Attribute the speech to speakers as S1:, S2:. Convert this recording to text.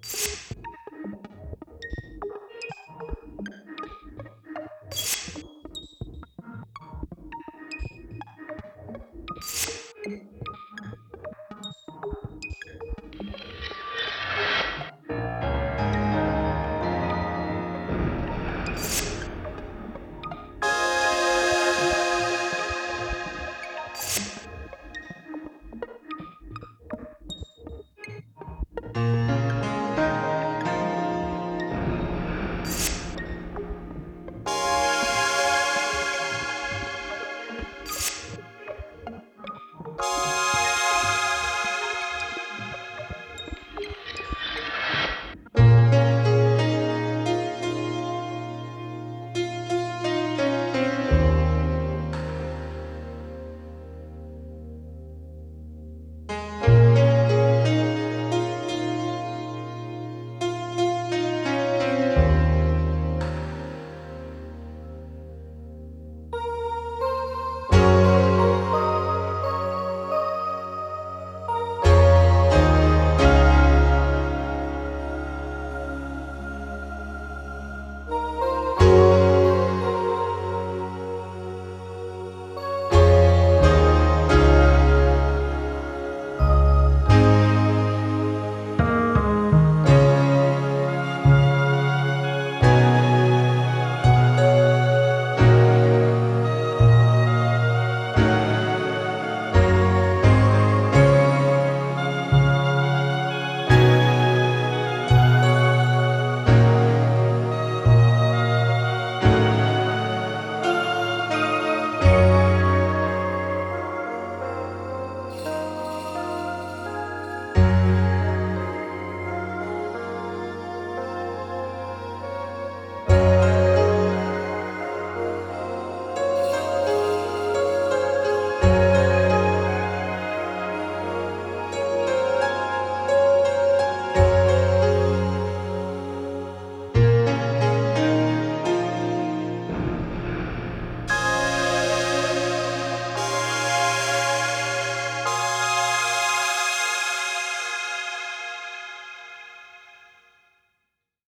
S1: Música